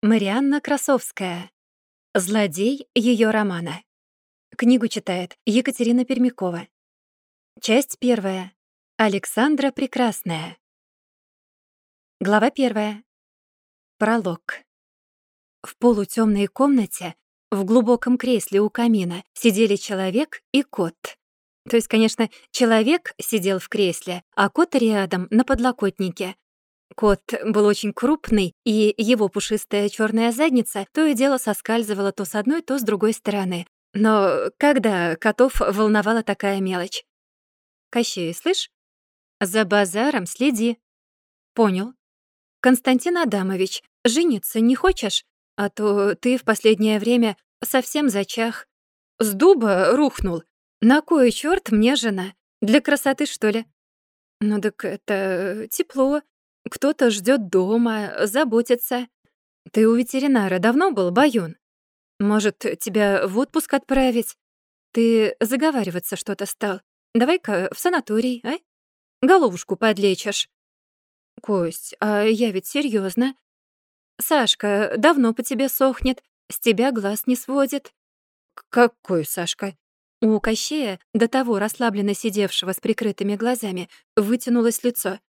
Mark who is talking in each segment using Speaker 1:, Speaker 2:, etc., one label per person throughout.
Speaker 1: Марианна Красовская. Злодей ее романа. Книгу читает Екатерина Пермякова. Часть первая. Александра Прекрасная. Глава первая. Пролог. В полутемной комнате, в глубоком кресле у камина, сидели человек и кот. То есть, конечно, человек сидел в кресле, а кот рядом, на подлокотнике. Кот был очень крупный, и его пушистая черная задница то и дело соскальзывала то с одной, то с другой стороны. Но когда котов волновала такая мелочь? «Кощей, слышь? За базаром следи». «Понял. Константин Адамович, жениться не хочешь? А то ты в последнее время совсем зачах. С дуба рухнул. На кой черт мне жена? Для красоты, что ли?» «Ну так это тепло, кто-то ждет дома, заботится. Ты у ветеринара давно был, Баюн? Может, тебя в отпуск отправить? Ты заговариваться что-то стал. Давай-ка в санаторий, а? Головушку подлечишь. Кость, а я ведь серьезно. Сашка давно по тебе сохнет, с тебя глаз не сводит. Какой Сашка? У Кощея, до того расслабленно сидевшего с прикрытыми глазами, вытянулось лицо.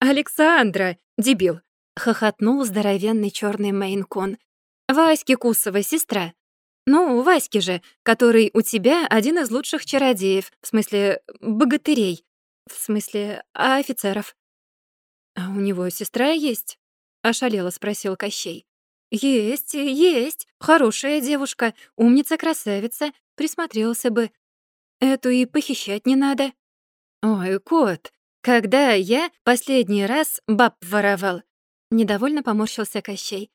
Speaker 1: «Александра, дебил!» — хохотнул здоровенный черный мейн-кон. «Ваське Кусова сестра. Ну, Васьки же, который у тебя один из лучших чародеев, в смысле богатырей, в смысле офицеров». «А у него сестра есть?» — ошалело спросил Кощей. «Есть, есть. Хорошая девушка, умница-красавица. Присмотрелся бы. Эту и похищать не надо». «Ой, кот, «Когда я последний раз баб воровал?» Недовольно поморщился Кощей.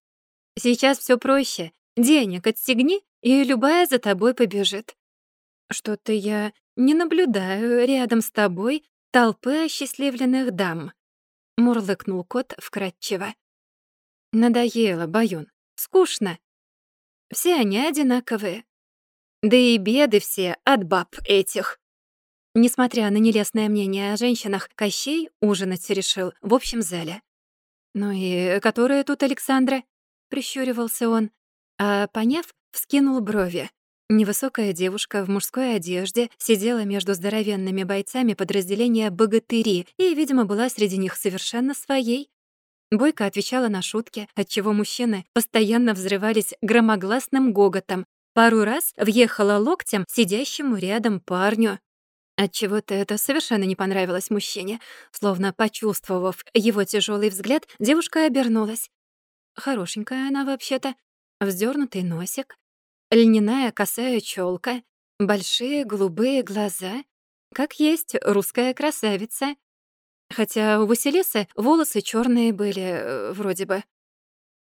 Speaker 1: «Сейчас все проще. Денег отстегни, и любая за тобой побежит». «Что-то я не наблюдаю рядом с тобой толпы осчастливленных дам», — мурлыкнул кот вкратчиво. «Надоело, Баюн. Скучно. Все они одинаковые. Да и беды все от баб этих». Несмотря на нелестное мнение о женщинах, Кощей ужинать решил в общем зале. «Ну и которая тут Александра?» — прищуривался он. А, поняв, вскинул брови. Невысокая девушка в мужской одежде сидела между здоровенными бойцами подразделения «Богатыри» и, видимо, была среди них совершенно своей. Бойко отвечала на шутки, отчего мужчины постоянно взрывались громогласным гоготом. Пару раз въехала локтем сидящему рядом парню. Отчего-то это совершенно не понравилось мужчине. Словно почувствовав его тяжелый взгляд, девушка обернулась. Хорошенькая она вообще-то. Вздернутый носик, льняная косая челка, большие голубые глаза. Как есть русская красавица. Хотя у Василисы волосы черные были, э, вроде бы.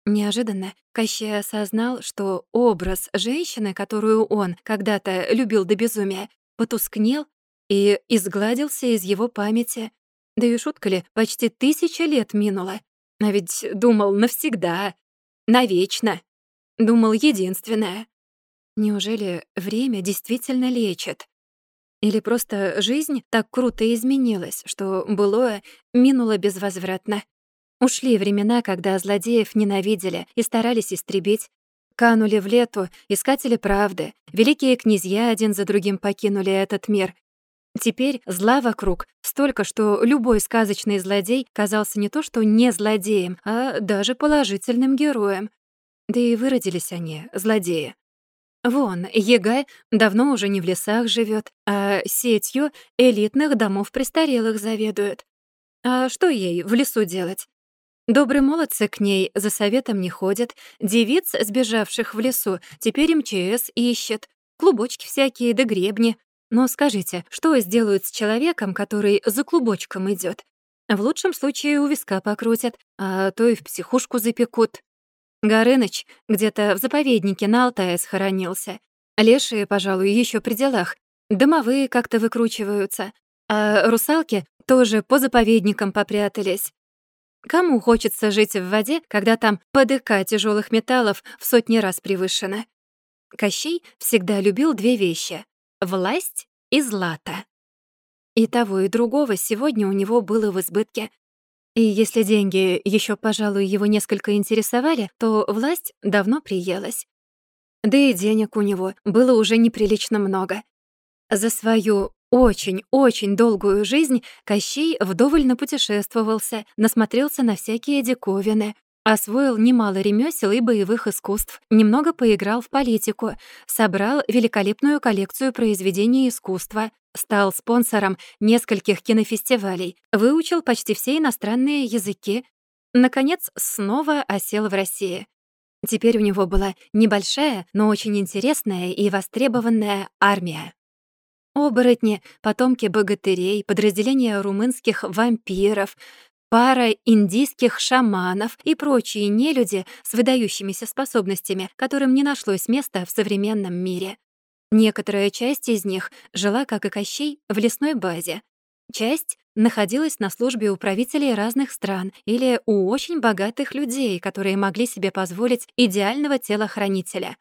Speaker 1: Неожиданно Кощей осознал, что образ женщины, которую он когда-то любил до безумия, потускнел и изгладился из его памяти. Да и шутка ли, почти тысяча лет минуло. А ведь думал навсегда, навечно. Думал единственное. Неужели время действительно лечит? Или просто жизнь так круто изменилась, что былое минуло безвозвратно? Ушли времена, когда злодеев ненавидели и старались истребить. Канули в лету искатели правды. Великие князья один за другим покинули этот мир, Теперь зла вокруг столько, что любой сказочный злодей казался не то что не злодеем, а даже положительным героем. Да и выродились они, злодеи. Вон, Егай давно уже не в лесах живет, а сетью элитных домов престарелых заведует. А что ей в лесу делать? Добрые молодцы к ней за советом не ходят, девиц, сбежавших в лесу, теперь МЧС ищет, клубочки всякие да гребни. Но скажите, что сделают с человеком, который за клубочком идет? В лучшем случае у виска покрутят, а то и в психушку запекут. Горыныч где-то в заповеднике на Алтае схоронился. Лешие, пожалуй, еще при делах. Домовые как-то выкручиваются. А русалки тоже по заповедникам попрятались. Кому хочется жить в воде, когда там ПДК тяжелых металлов в сотни раз превышено? Кощей всегда любил две вещи власть и злато. И того, и другого сегодня у него было в избытке. И если деньги еще, пожалуй, его несколько интересовали, то власть давно приелась. Да и денег у него было уже неприлично много. За свою очень-очень долгую жизнь Кощей вдоволь напутешествовался, насмотрелся на всякие диковины, освоил немало ремесел и боевых искусств, немного поиграл в политику, собрал великолепную коллекцию произведений искусства, стал спонсором нескольких кинофестивалей, выучил почти все иностранные языки, наконец, снова осел в России. Теперь у него была небольшая, но очень интересная и востребованная армия. Оборотни, потомки богатырей, подразделения румынских вампиров, пара индийских шаманов и прочие нелюди с выдающимися способностями, которым не нашлось места в современном мире. Некоторая часть из них жила, как и Кощей, в лесной базе. Часть находилась на службе у правителей разных стран или у очень богатых людей, которые могли себе позволить идеального телохранителя.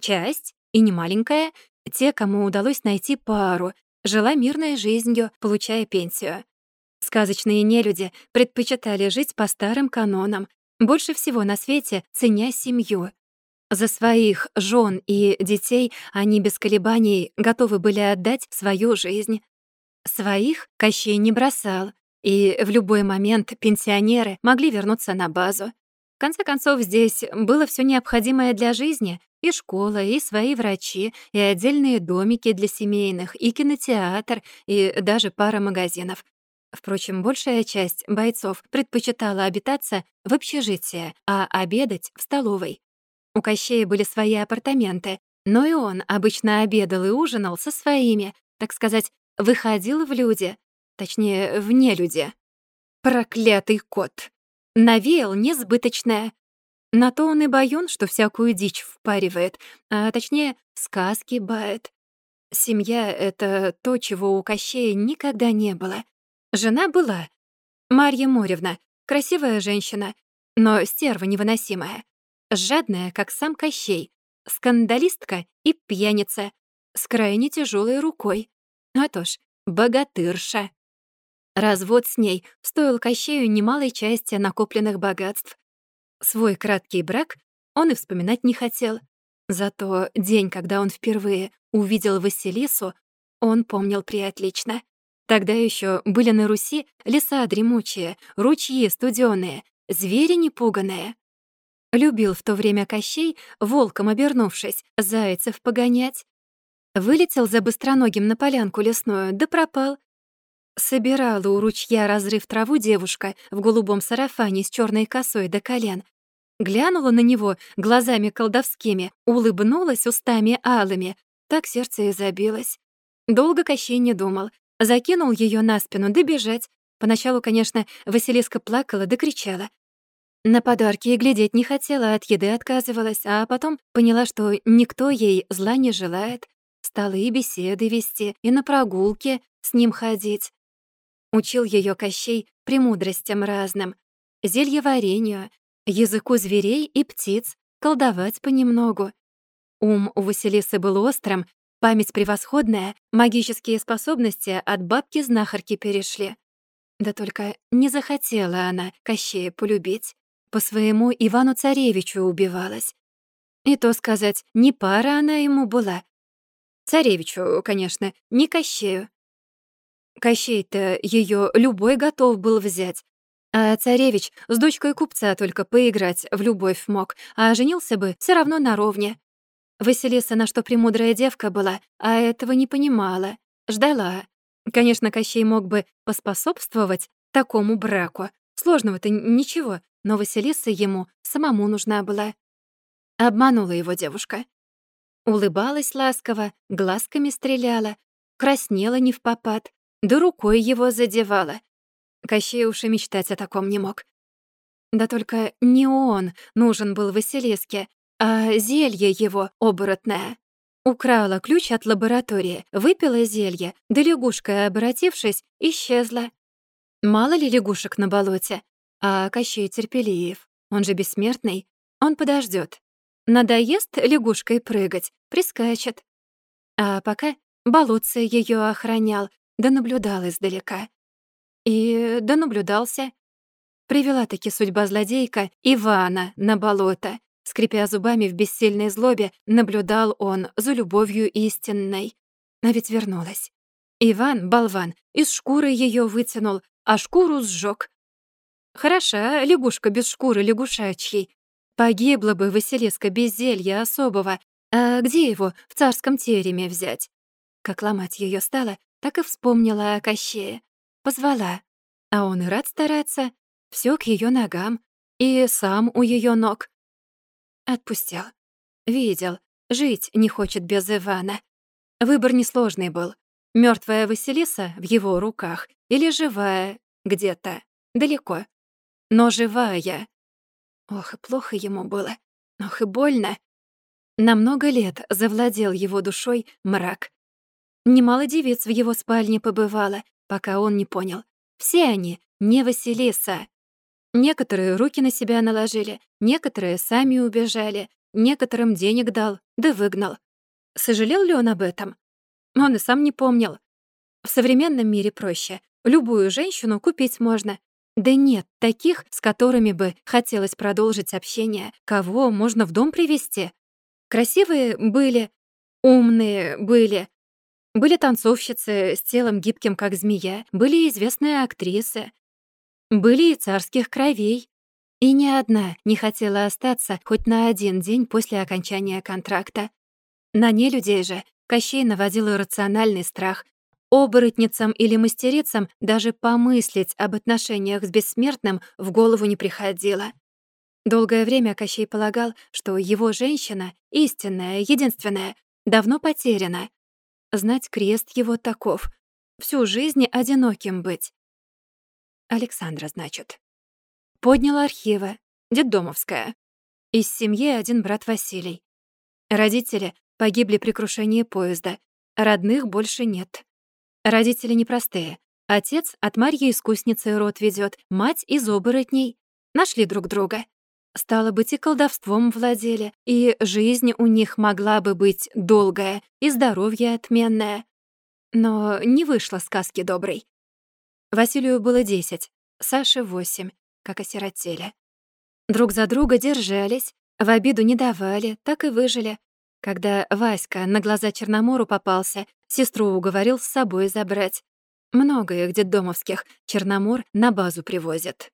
Speaker 1: Часть, и немаленькая, те, кому удалось найти пару, жила мирной жизнью, получая пенсию. Сказочные нелюди предпочитали жить по старым канонам, больше всего на свете ценя семью, за своих жен и детей они без колебаний готовы были отдать свою жизнь. Своих Кощей не бросал, и в любой момент пенсионеры могли вернуться на базу. В конце концов, здесь было все необходимое для жизни — и школа, и свои врачи, и отдельные домики для семейных, и кинотеатр, и даже пара магазинов. Впрочем, большая часть бойцов предпочитала обитаться в общежитии, а обедать — в столовой. У Кощея были свои апартаменты, но и он обычно обедал и ужинал со своими, так сказать, выходил в люди, точнее, в нелюди. Проклятый кот! Навеял несбыточное. На то он и боюн, что всякую дичь впаривает, а точнее, сказки бает. Семья — это то, чего у Кощея никогда не было. Жена была. Марья Моревна, красивая женщина, но стерва невыносимая жадная, как сам Кощей, скандалистка и пьяница, с крайне тяжелой рукой. А то ж, богатырша. Развод с ней стоил Кощею немалой части накопленных богатств. Свой краткий брак он и вспоминать не хотел. Зато день, когда он впервые увидел Василису, он помнил приотлично. Тогда еще были на Руси леса дремучие, ручьи студёные, звери непуганные. Любил в то время Кощей, волком обернувшись, зайцев погонять. Вылетел за быстроногим на полянку лесную, да пропал. Собирала у ручья разрыв траву девушка в голубом сарафане с черной косой до колен. Глянула на него глазами колдовскими, улыбнулась устами алыми. Так сердце и забилось. Долго Кощей не думал. Закинул ее на спину, да бежать. Поначалу, конечно, Василиска плакала да кричала. На подарки и глядеть не хотела, от еды отказывалась, а потом поняла, что никто ей зла не желает. Стала и беседы вести, и на прогулки с ним ходить. Учил ее Кощей премудростям разным, зельеварению, языку зверей и птиц, колдовать понемногу. Ум у Василисы был острым, память превосходная, магические способности от бабки-знахарки перешли. Да только не захотела она Кощея полюбить по своему Ивану-царевичу убивалась. И то сказать, не пара она ему была. Царевичу, конечно, не Кощею. Кощей-то ее любой готов был взять, а царевич с дочкой купца только поиграть в любовь мог, а женился бы все равно наровне. Василиса, на что премудрая девка была, а этого не понимала, ждала. Конечно, Кощей мог бы поспособствовать такому браку. Сложного-то ничего, но Василиса ему самому нужна была. Обманула его девушка. Улыбалась ласково, глазками стреляла, краснела не в попад, да рукой его задевала. Кощей уж и мечтать о таком не мог. Да только не он нужен был Василиске, а зелье его оборотное. Украла ключ от лаборатории, выпила зелье, да лягушка, обратившись, исчезла. Мало ли лягушек на болоте, а Кощей терпелиев, он же бессмертный, он подождет. Надоест лягушкой прыгать, прискачет. А пока болотце ее охранял, да наблюдал издалека. И да наблюдался. Привела-таки судьба злодейка Ивана на болото. Скрипя зубами в бессильной злобе, наблюдал он за любовью истинной. А ведь вернулась. Иван, болван, из шкуры ее вытянул, а шкуру сжег. Хороша лягушка без шкуры лягушачьей. Погибла бы Василиска без зелья особого. А где его в царском тереме взять? Как ломать ее стало, так и вспомнила о Кощее. Позвала. А он и рад стараться. Все к ее ногам. И сам у ее ног. Отпустил. Видел. Жить не хочет без Ивана. Выбор несложный был. Мертвая Василиса в его руках или живая где-то далеко. Но живая. Ох, и плохо ему было. Ох, и больно. На много лет завладел его душой мрак. Немало девиц в его спальне побывало, пока он не понял. Все они не Василиса. Некоторые руки на себя наложили, некоторые сами убежали, некоторым денег дал, да выгнал. Сожалел ли он об этом? Он и сам не помнил. В современном мире проще. Любую женщину купить можно. Да нет таких, с которыми бы хотелось продолжить общение, кого можно в дом привести. Красивые были, умные были. Были танцовщицы с телом гибким, как змея, были известные актрисы, были и царских кровей. И ни одна не хотела остаться хоть на один день после окончания контракта. На нелюдей же Кощей наводил иррациональный страх. Оборотницам или мастерицам даже помыслить об отношениях с бессмертным в голову не приходило. Долгое время Кощей полагал, что его женщина, истинная, единственная, давно потеряна. Знать крест его таков. Всю жизнь одиноким быть. Александра, значит. Поднял архивы. Детдомовская. Из семьи один брат Василий. Родители погибли при крушении поезда. Родных больше нет. Родители непростые. Отец от Марьи искусницы род ведет, мать из оборотней. Нашли друг друга. Стало быть, и колдовством владели, и жизнь у них могла бы быть долгая, и здоровье отменное. Но не вышло сказки доброй. Василию было десять, Саше — восемь, как осиротели. Друг за друга держались, в обиду не давали, так и выжили. Когда Васька на глаза Черномору попался, сестру уговорил с собой забрать. Много их детдомовских Черномор на базу привозят.